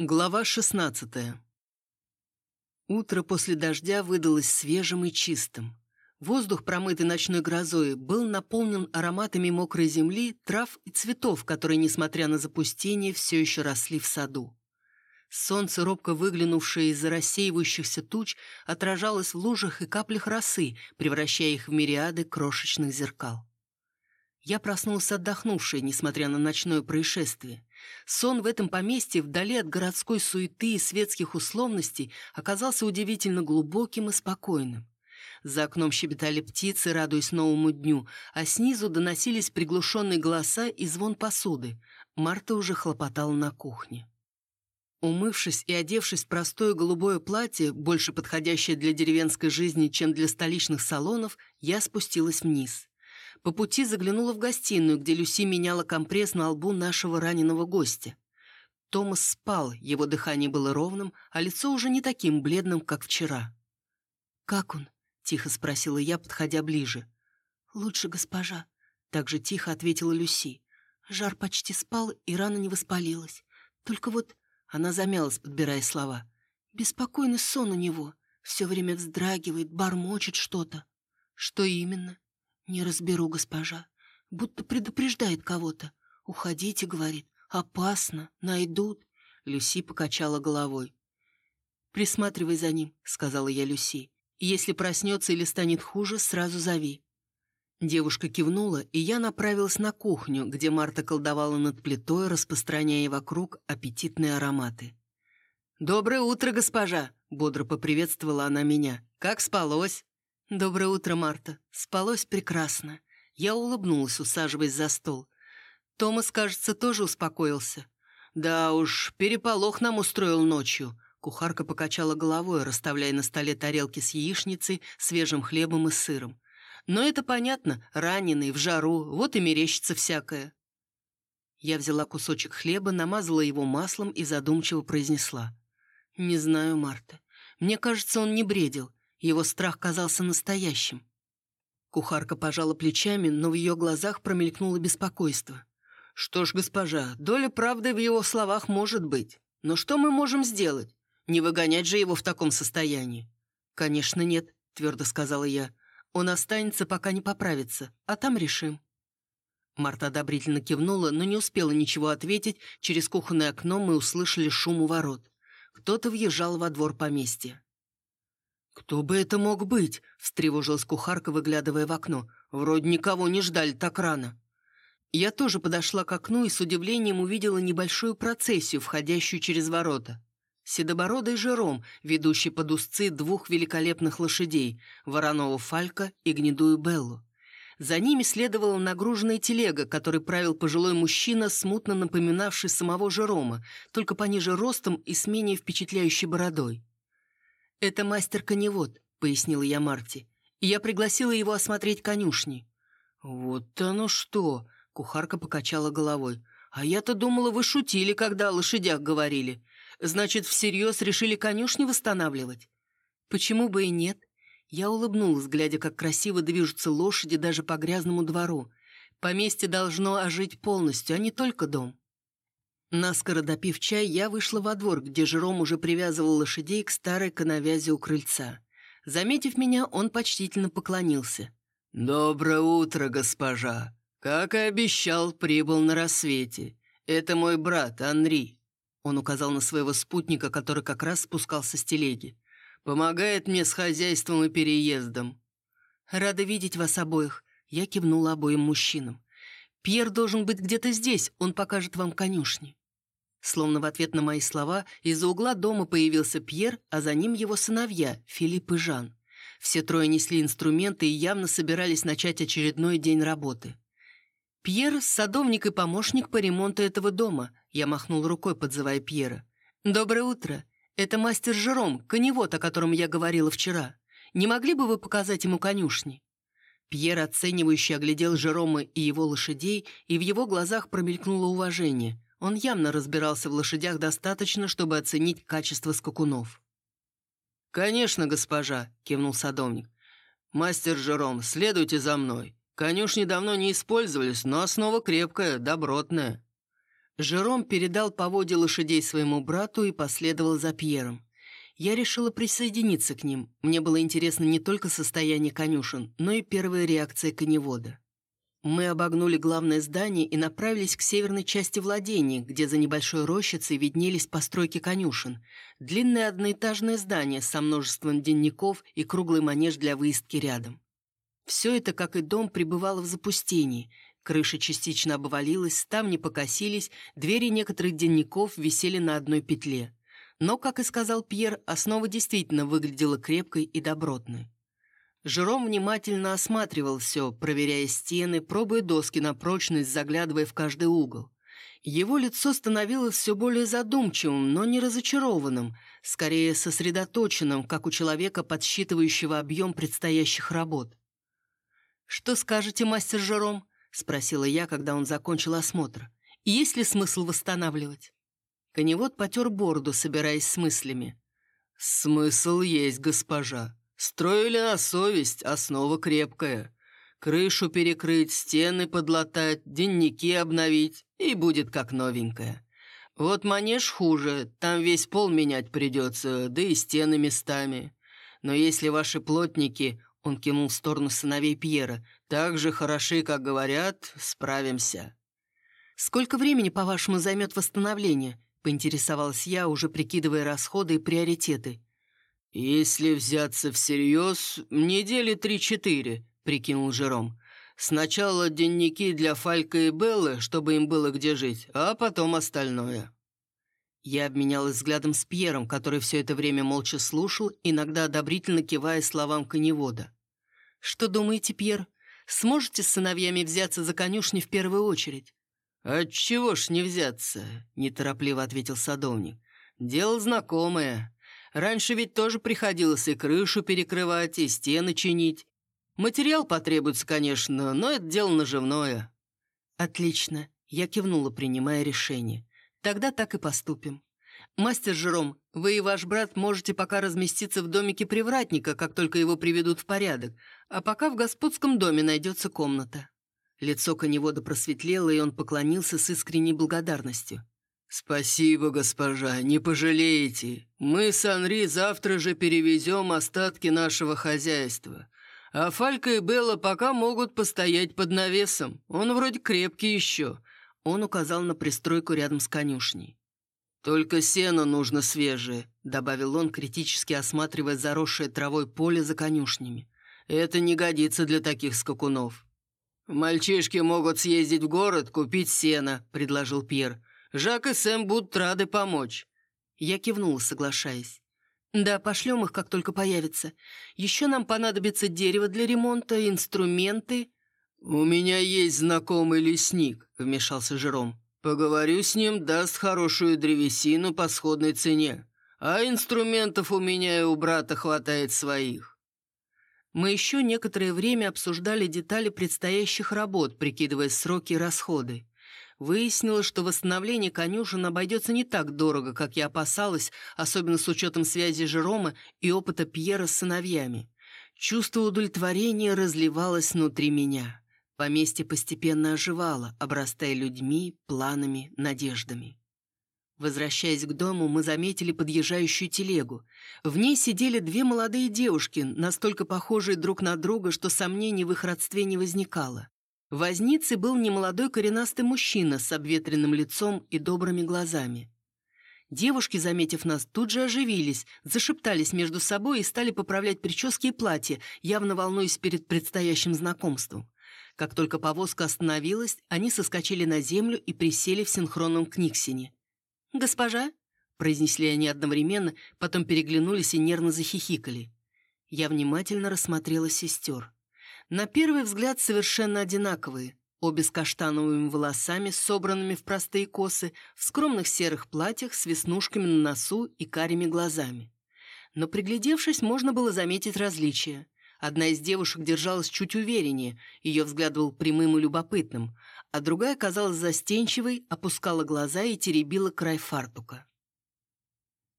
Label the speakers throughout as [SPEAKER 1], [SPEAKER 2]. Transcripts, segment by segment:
[SPEAKER 1] Глава 16 Утро после дождя выдалось свежим и чистым. Воздух, промытый ночной грозой, был наполнен ароматами мокрой земли, трав и цветов, которые, несмотря на запустение, все еще росли в саду. Солнце, робко выглянувшее из-за рассеивающихся туч, отражалось в лужах и каплях росы, превращая их в мириады крошечных зеркал. Я проснулся отдохнувший, несмотря на ночное происшествие. Сон в этом поместье, вдали от городской суеты и светских условностей, оказался удивительно глубоким и спокойным. За окном щебетали птицы, радуясь новому дню, а снизу доносились приглушенные голоса и звон посуды. Марта уже хлопотала на кухне. Умывшись и одевшись в простое голубое платье, больше подходящее для деревенской жизни, чем для столичных салонов, я спустилась вниз. По пути заглянула в гостиную, где Люси меняла компресс на лбу нашего раненого гостя. Томас спал, его дыхание было ровным, а лицо уже не таким бледным, как вчера. «Как он?» — тихо спросила я, подходя ближе. «Лучше, госпожа», — так же тихо ответила Люси. Жар почти спал, и рана не воспалилась. Только вот она замялась, подбирая слова. «Беспокойный сон у него. Все время вздрагивает, бормочет что-то». «Что именно?» «Не разберу, госпожа. Будто предупреждает кого-то. Уходите, — говорит. Опасно. Найдут». Люси покачала головой. «Присматривай за ним», — сказала я Люси. «Если проснется или станет хуже, сразу зови». Девушка кивнула, и я направилась на кухню, где Марта колдовала над плитой, распространяя вокруг аппетитные ароматы. «Доброе утро, госпожа!» — бодро поприветствовала она меня. «Как спалось?» «Доброе утро, Марта. Спалось прекрасно». Я улыбнулась, усаживаясь за стол. Томас, кажется, тоже успокоился. «Да уж, переполох нам устроил ночью». Кухарка покачала головой, расставляя на столе тарелки с яичницей, свежим хлебом и сыром. «Но это понятно, раненый, в жару, вот и мерещится всякое». Я взяла кусочек хлеба, намазала его маслом и задумчиво произнесла. «Не знаю, Марта. Мне кажется, он не бредил. Его страх казался настоящим. Кухарка пожала плечами, но в ее глазах промелькнуло беспокойство. «Что ж, госпожа, доля правды в его словах может быть. Но что мы можем сделать? Не выгонять же его в таком состоянии?» «Конечно нет», — твердо сказала я. «Он останется, пока не поправится, а там решим». Марта одобрительно кивнула, но не успела ничего ответить. Через кухонное окно мы услышали шум у ворот. Кто-то въезжал во двор поместья. «Кто бы это мог быть?» — встревожилась кухарка, выглядывая в окно. «Вроде никого не ждали так рано». Я тоже подошла к окну и с удивлением увидела небольшую процессию, входящую через ворота. Седобородый Жером, ведущий под узцы двух великолепных лошадей, вороного Фалька и гнедую Беллу. За ними следовала нагруженная телега, которой правил пожилой мужчина, смутно напоминавший самого Жерома, только пониже ростом и с менее впечатляющей бородой. «Это мастер-коневод», — пояснила я Марте. «И я пригласила его осмотреть конюшни». «Вот оно что!» — кухарка покачала головой. «А я-то думала, вы шутили, когда о лошадях говорили. Значит, всерьез решили конюшни восстанавливать?» «Почему бы и нет?» Я улыбнулась, глядя, как красиво движутся лошади даже по грязному двору. Поместье должно ожить полностью, а не только дом. Наскоро допив чай, я вышла во двор, где Жером уже привязывал лошадей к старой коновязи у крыльца. Заметив меня, он почтительно поклонился. «Доброе утро, госпожа! Как и обещал, прибыл на рассвете. Это мой брат, Анри». Он указал на своего спутника, который как раз спускался с телеги. «Помогает мне с хозяйством и переездом». «Рада видеть вас обоих», — я кивнула обоим мужчинам. «Пьер должен быть где-то здесь, он покажет вам конюшни». Словно в ответ на мои слова, из-за угла дома появился Пьер, а за ним его сыновья, Филипп и Жан. Все трое несли инструменты и явно собирались начать очередной день работы. «Пьер — садовник и помощник по ремонту этого дома», — я махнул рукой, подзывая Пьера. «Доброе утро. Это мастер Жером, коневод, о котором я говорила вчера. Не могли бы вы показать ему конюшни?» Пьер, оценивающе оглядел Жерома и его лошадей, и в его глазах промелькнуло уважение — он явно разбирался в лошадях достаточно, чтобы оценить качество скакунов. «Конечно, госпожа», — кивнул садовник. «Мастер Жером, следуйте за мной. Конюшни давно не использовались, но основа крепкая, добротная». Жером передал поводья лошадей своему брату и последовал за Пьером. Я решила присоединиться к ним. Мне было интересно не только состояние конюшен, но и первая реакция коневода. Мы обогнули главное здание и направились к северной части владения, где за небольшой рощицей виднелись постройки конюшен. Длинное одноэтажное здание со множеством денников и круглый манеж для выездки рядом. Все это, как и дом, пребывало в запустении. Крыша частично обвалилась, ставни покосились, двери некоторых денников висели на одной петле. Но, как и сказал Пьер, основа действительно выглядела крепкой и добротной. Жером внимательно осматривал все, проверяя стены, пробуя доски на прочность, заглядывая в каждый угол. Его лицо становилось все более задумчивым, но не разочарованным, скорее сосредоточенным, как у человека, подсчитывающего объем предстоящих работ. «Что скажете, мастер Жером?» — спросила я, когда он закончил осмотр. «Есть ли смысл восстанавливать?» Коневод потер бороду, собираясь с мыслями. «Смысл есть, госпожа. Строили на совесть, основа крепкая. Крышу перекрыть, стены подлатать, денники обновить, и будет как новенькая. Вот манеж хуже, там весь пол менять придется, да и стены местами. Но если ваши плотники, он кивнул в сторону сыновей Пьера, так же хороши, как говорят, справимся. «Сколько времени, по-вашему, займет восстановление?» — поинтересовалась я, уже прикидывая расходы и приоритеты. «Если взяться всерьез, недели три-четыре», — прикинул Жером. «Сначала дневники для Фалька и Беллы, чтобы им было где жить, а потом остальное». Я обменялась взглядом с Пьером, который все это время молча слушал, иногда одобрительно кивая словам коневода. «Что думаете, Пьер? Сможете с сыновьями взяться за конюшни в первую очередь?» «Отчего ж не взяться?» — неторопливо ответил садовник. «Дело знакомое. Раньше ведь тоже приходилось и крышу перекрывать, и стены чинить. Материал потребуется, конечно, но это дело наживное». «Отлично», — я кивнула, принимая решение. «Тогда так и поступим. Мастер Жером, вы и ваш брат можете пока разместиться в домике привратника, как только его приведут в порядок, а пока в господском доме найдется комната». Лицо коневода просветлело, и он поклонился с искренней благодарностью. «Спасибо, госпожа, не пожалеете. Мы с Анри завтра же перевезем остатки нашего хозяйства. А Фалька и Белла пока могут постоять под навесом. Он вроде крепкий еще». Он указал на пристройку рядом с конюшней. «Только сено нужно свежее», — добавил он, критически осматривая заросшее травой поле за конюшнями. «Это не годится для таких скакунов». «Мальчишки могут съездить в город, купить сено», — предложил Пьер. Жак и Сэм будут рады помочь». Я кивнула, соглашаясь. «Да, пошлем их, как только появятся. Еще нам понадобится дерево для ремонта, инструменты». «У меня есть знакомый лесник», — вмешался Жером. «Поговорю с ним, даст хорошую древесину по сходной цене. А инструментов у меня и у брата хватает своих». Мы еще некоторое время обсуждали детали предстоящих работ, прикидывая сроки и расходы. Выяснилось, что восстановление конюшен обойдется не так дорого, как я опасалась, особенно с учетом связи Жерома и опыта Пьера с сыновьями. Чувство удовлетворения разливалось внутри меня. Поместье постепенно оживало, обрастая людьми, планами, надеждами. Возвращаясь к дому, мы заметили подъезжающую телегу. В ней сидели две молодые девушки, настолько похожие друг на друга, что сомнений в их родстве не возникало. Возницей был немолодой коренастый мужчина с обветренным лицом и добрыми глазами. Девушки, заметив нас, тут же оживились, зашептались между собой и стали поправлять прически и платья, явно волнуясь перед предстоящим знакомством. Как только повозка остановилась, они соскочили на землю и присели в синхронном книгсине. «Госпожа?» — произнесли они одновременно, потом переглянулись и нервно захихикали. Я внимательно рассмотрела сестер. На первый взгляд совершенно одинаковые. Обе с каштановыми волосами, собранными в простые косы, в скромных серых платьях с веснушками на носу и карими глазами. Но приглядевшись, можно было заметить различия. Одна из девушек держалась чуть увереннее, ее взгляд был прямым и любопытным, а другая казалась застенчивой, опускала глаза и теребила край фартука.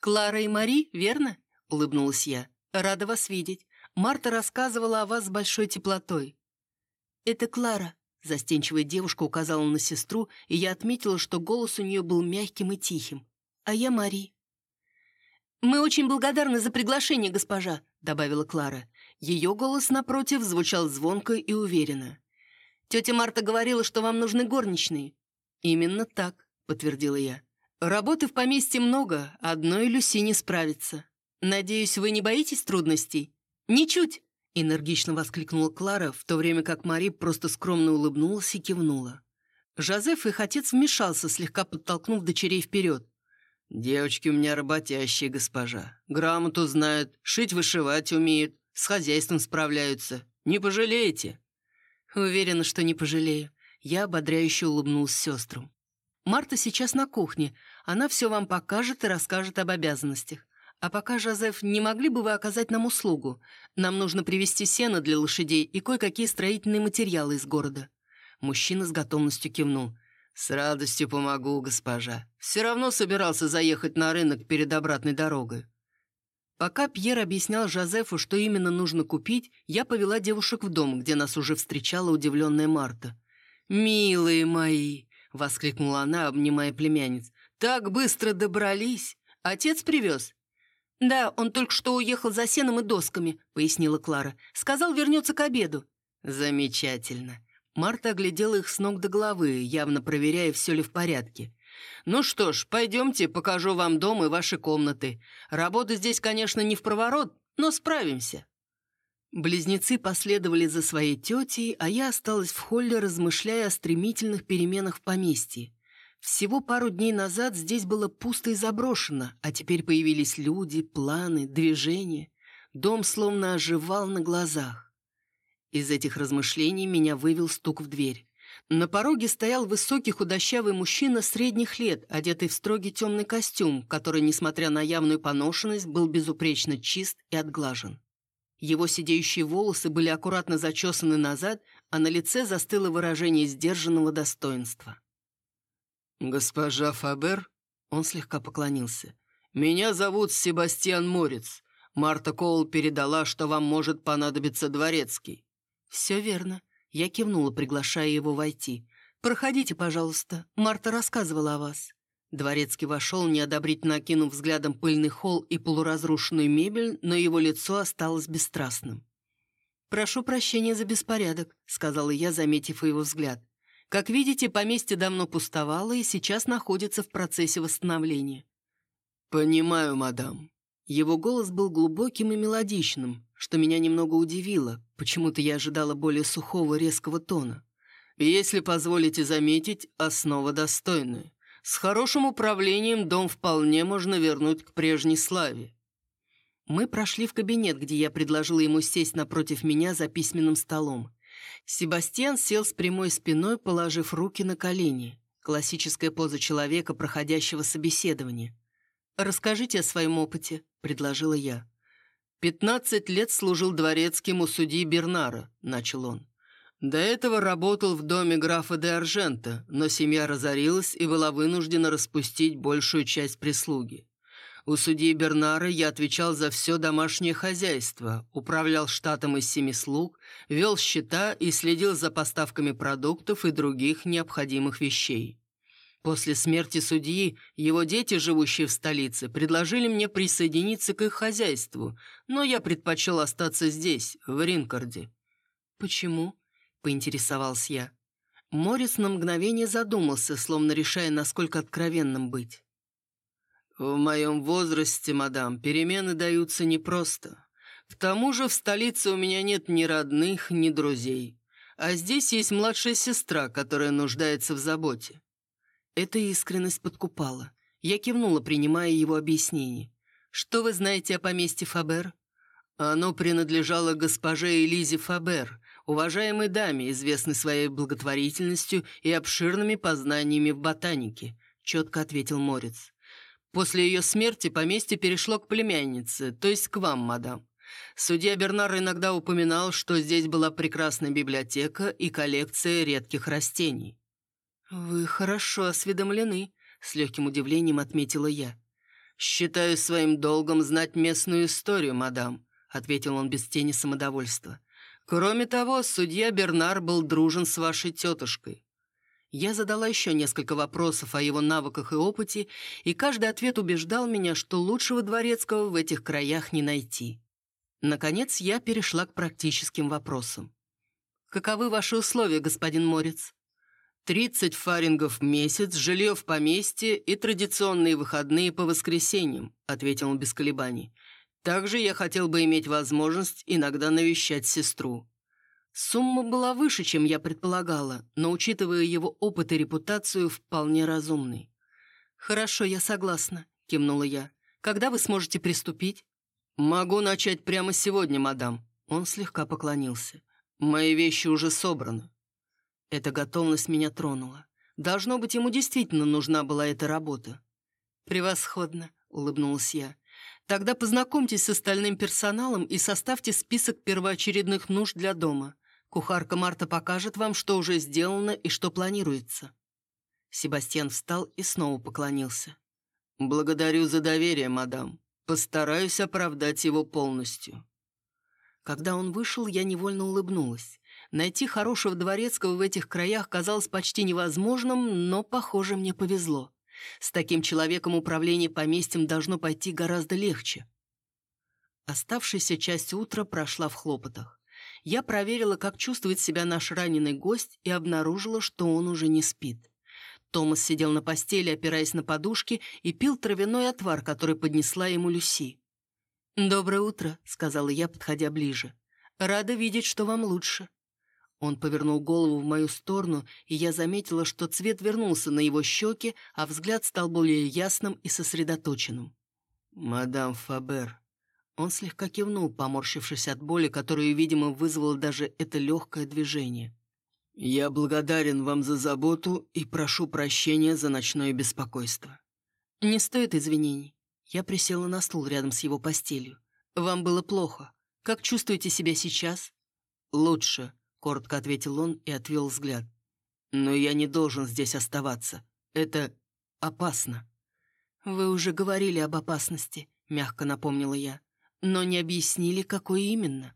[SPEAKER 1] «Клара и Мари, верно?» — улыбнулась я. «Рада вас видеть. Марта рассказывала о вас с большой теплотой». «Это Клара», Застенчивая девушка указала на сестру, и я отметила, что голос у нее был мягким и тихим. «А я Мари». «Мы очень благодарны за приглашение, госпожа», — добавила Клара. Ее голос, напротив, звучал звонко и уверенно. «Тетя Марта говорила, что вам нужны горничные». «Именно так», — подтвердила я. «Работы в поместье много, одной Люси не справится. Надеюсь, вы не боитесь трудностей?» «Ничуть!» — энергично воскликнула Клара, в то время как Мари просто скромно улыбнулась и кивнула. Жозеф, их отец, вмешался, слегка подтолкнув дочерей вперед.
[SPEAKER 2] «Девочки у меня работящие, госпожа. Грамоту знают, шить-вышивать умеют, с хозяйством справляются. Не пожалеете?»
[SPEAKER 1] Уверена, что не пожалею. Я ободряюще улыбнулась сестрам. Марта сейчас на кухне. Она все вам покажет и расскажет об обязанностях. «А пока, Жозеф, не могли бы вы оказать нам услугу? Нам нужно привезти сено для лошадей и кое-какие строительные материалы из города». Мужчина с готовностью кивнул.
[SPEAKER 2] «С радостью помогу, госпожа. Все равно собирался заехать на рынок перед обратной дорогой».
[SPEAKER 1] Пока Пьер объяснял Жозефу, что именно нужно купить, я повела девушек в дом, где нас уже встречала удивленная Марта. «Милые мои!» — воскликнула она, обнимая племянниц. «Так быстро добрались! Отец привез?» «Да, он только что уехал за сеном и досками», — пояснила Клара. «Сказал, вернется к обеду».
[SPEAKER 2] «Замечательно».
[SPEAKER 1] Марта оглядела их с ног до головы, явно проверяя, все ли в порядке. «Ну что ж, пойдемте, покажу вам дом и ваши комнаты. Работа здесь, конечно, не в проворот, но справимся». Близнецы последовали за своей тетей, а я осталась в холле, размышляя о стремительных переменах в поместье. Всего пару дней назад здесь было пусто и заброшено, а теперь появились люди, планы, движения. Дом словно оживал на глазах. Из этих размышлений меня вывел стук в дверь. На пороге стоял высокий худощавый мужчина средних лет, одетый в строгий темный костюм, который, несмотря на явную поношенность, был безупречно чист и отглажен. Его сидеющие волосы были аккуратно зачесаны назад, а на лице застыло выражение сдержанного достоинства.
[SPEAKER 2] «Госпожа Фабер?» Он слегка поклонился. «Меня зовут Себастьян Морец. Марта Коул передала, что вам может понадобиться дворецкий».
[SPEAKER 1] «Все верно». Я кивнула, приглашая его войти. «Проходите, пожалуйста. Марта рассказывала о вас». Дворецкий вошел, неодобрительно окинув взглядом пыльный холл и полуразрушенную мебель, но его лицо осталось бесстрастным. «Прошу прощения за беспорядок», — сказала я, заметив его взгляд. Как видите, поместье давно пустовало и сейчас находится в процессе восстановления.
[SPEAKER 2] «Понимаю, мадам».
[SPEAKER 1] Его голос был глубоким и мелодичным, что меня немного удивило. Почему-то я ожидала более сухого, резкого тона.
[SPEAKER 2] «Если позволите заметить, основа достойная. С хорошим управлением дом вполне можно вернуть к прежней славе».
[SPEAKER 1] Мы прошли в кабинет, где я предложила ему сесть напротив меня за письменным столом. Себастьян сел с прямой спиной, положив руки на колени. Классическая поза человека, проходящего собеседование. «Расскажите о своем опыте», — предложила я.
[SPEAKER 2] «Пятнадцать лет служил дворецким у судьи Бернара», — начал он. До этого работал в доме графа де Аржента, но семья разорилась и была вынуждена распустить большую часть прислуги. У судьи Бернара я отвечал за все домашнее хозяйство, управлял штатом из семи слуг, вел счета и следил за поставками продуктов и других необходимых вещей. После смерти судьи его дети, живущие в столице, предложили мне присоединиться к их хозяйству, но я предпочел остаться здесь, в Ринкарде.
[SPEAKER 1] «Почему?» — поинтересовался я. Морис на мгновение задумался, словно решая, насколько откровенным быть.
[SPEAKER 2] «В моем возрасте, мадам, перемены даются непросто. К тому же в столице у меня нет ни родных, ни друзей. А здесь есть младшая сестра, которая нуждается в заботе».
[SPEAKER 1] Эта искренность подкупала. Я кивнула, принимая его объяснение. «Что вы знаете о поместье Фабер?»
[SPEAKER 2] Оно принадлежало госпоже Элизе Фабер, уважаемой даме, известной своей благотворительностью и обширными познаниями в ботанике, четко ответил Морец. После ее смерти поместье перешло к племяннице, то есть к вам, мадам. Судья Бернар иногда упоминал, что здесь была прекрасная библиотека и коллекция редких растений.
[SPEAKER 1] «Вы хорошо осведомлены», — с легким удивлением отметила я.
[SPEAKER 2] «Считаю своим долгом знать местную историю, мадам», — ответил он без тени самодовольства. Кроме того, судья Бернар был дружен с вашей тетушкой.
[SPEAKER 1] Я задала еще несколько вопросов о его навыках и опыте, и каждый ответ убеждал меня, что лучшего дворецкого в этих краях не найти. Наконец, я перешла к практическим вопросам. «Каковы ваши условия, господин Морец?»
[SPEAKER 2] «Тридцать фарингов в месяц, жилье в поместье и традиционные выходные по воскресеньям», ответил он без колебаний. «Также я хотел бы иметь возможность иногда навещать сестру».
[SPEAKER 1] Сумма была выше, чем я предполагала, но, учитывая его опыт и репутацию, вполне разумной. «Хорошо, я согласна», — кивнула я. «Когда вы сможете приступить?»
[SPEAKER 2] «Могу начать прямо сегодня, мадам». Он слегка поклонился. «Мои вещи уже собраны».
[SPEAKER 1] Эта готовность меня тронула. Должно быть, ему действительно нужна была эта работа. «Превосходно», — улыбнулась я. «Тогда познакомьтесь с остальным персоналом и составьте список первоочередных нужд для дома. Кухарка Марта покажет вам, что уже сделано и что планируется». Себастьян встал и снова поклонился.
[SPEAKER 2] «Благодарю за доверие, мадам. Постараюсь оправдать его полностью».
[SPEAKER 1] Когда он вышел, я невольно улыбнулась. Найти хорошего дворецкого в этих краях казалось почти невозможным, но, похоже, мне повезло. С таким человеком управление поместьем должно пойти гораздо легче. Оставшаяся часть утра прошла в хлопотах я проверила, как чувствует себя наш раненый гость, и обнаружила, что он уже не спит. Томас сидел на постели, опираясь на подушки, и пил травяной отвар, который поднесла ему Люси. «Доброе утро», — сказала я, подходя ближе. «Рада видеть, что вам лучше». Он повернул голову в мою сторону, и я заметила, что цвет вернулся на его щеки, а взгляд стал более ясным и сосредоточенным.
[SPEAKER 2] «Мадам Фабер»,
[SPEAKER 1] он слегка кивнул, поморщившись от боли, которую, видимо, вызвало даже это легкое движение.
[SPEAKER 2] «Я благодарен вам за заботу и прошу прощения за ночное беспокойство».
[SPEAKER 1] «Не стоит извинений». Я присела на стул рядом с его постелью. «Вам было плохо. Как чувствуете себя сейчас?»
[SPEAKER 2] «Лучше», — коротко ответил он и отвел взгляд. «Но я не должен здесь оставаться. Это опасно».
[SPEAKER 1] «Вы уже говорили об опасности», — мягко напомнила я но не объяснили, какой именно.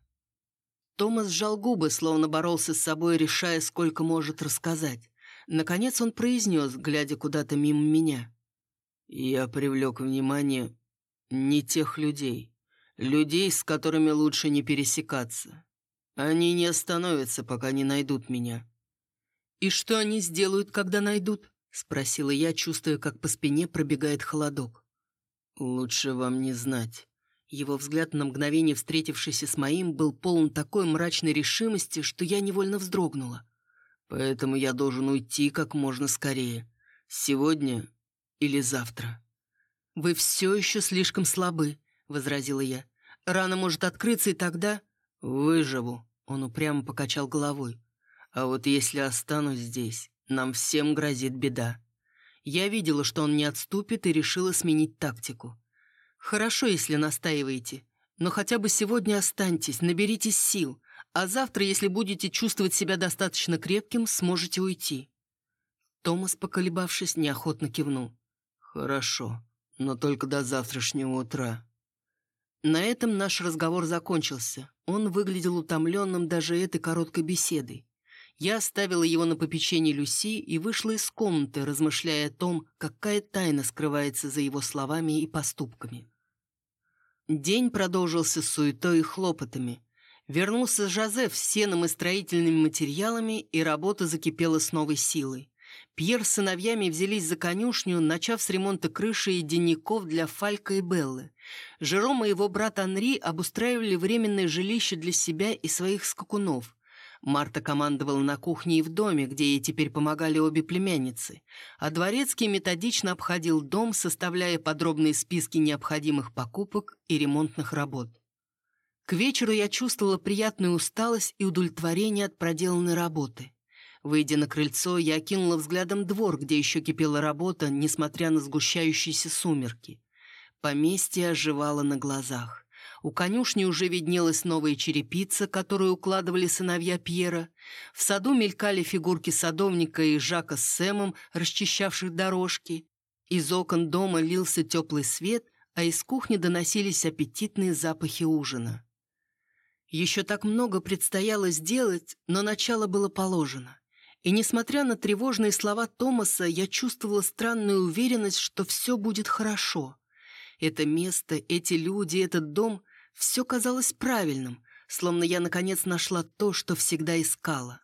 [SPEAKER 1] Томас сжал губы, словно боролся с собой, решая, сколько может рассказать. Наконец он произнес, глядя куда-то мимо меня.
[SPEAKER 2] «Я привлек внимание не тех людей. Людей, с которыми лучше не пересекаться. Они не остановятся, пока не найдут меня».
[SPEAKER 1] «И что они сделают, когда найдут?» — спросила я, чувствуя, как по спине пробегает холодок.
[SPEAKER 2] «Лучше вам не знать».
[SPEAKER 1] Его взгляд, на мгновение встретившийся с моим, был полон такой мрачной решимости, что я невольно вздрогнула.
[SPEAKER 2] «Поэтому я должен уйти как можно скорее. Сегодня или завтра».
[SPEAKER 1] «Вы все еще слишком слабы», — возразила я. «Рана может открыться, и тогда...»
[SPEAKER 2] «Выживу», — он упрямо покачал головой. «А вот если останусь здесь, нам всем грозит беда».
[SPEAKER 1] Я видела, что он не отступит, и решила сменить тактику. «Хорошо, если настаиваете. Но хотя бы сегодня останьтесь, наберитесь сил, а завтра, если будете чувствовать себя достаточно крепким, сможете уйти». Томас, поколебавшись, неохотно кивнул.
[SPEAKER 2] «Хорошо, но только до завтрашнего утра».
[SPEAKER 1] На этом наш разговор закончился. Он выглядел утомленным даже этой короткой беседой. Я оставила его на попечении Люси и вышла из комнаты, размышляя о том, какая тайна скрывается за его словами и поступками. День продолжился суетой и хлопотами. Вернулся Жозеф с сеном и строительными материалами, и работа закипела с новой силой. Пьер с сыновьями взялись за конюшню, начав с ремонта крыши и денников для Фалька и Беллы. Жером и его брат Анри обустраивали временное жилище для себя и своих скакунов. Марта командовала на кухне и в доме, где ей теперь помогали обе племянницы, а Дворецкий методично обходил дом, составляя подробные списки необходимых покупок и ремонтных работ. К вечеру я чувствовала приятную усталость и удовлетворение от проделанной работы. Выйдя на крыльцо, я окинула взглядом двор, где еще кипела работа, несмотря на сгущающиеся сумерки. Поместье оживало на глазах. У конюшни уже виднелась новая черепица, которую укладывали сыновья Пьера. В саду мелькали фигурки садовника и Жака с Сэмом, расчищавших дорожки. Из окон дома лился теплый свет, а из кухни доносились аппетитные запахи ужина. Еще так много предстояло сделать, но начало было положено. И несмотря на тревожные слова Томаса, я чувствовала странную уверенность, что все будет хорошо. Это место, эти люди, этот дом — все казалось правильным, словно я, наконец, нашла то, что всегда искала.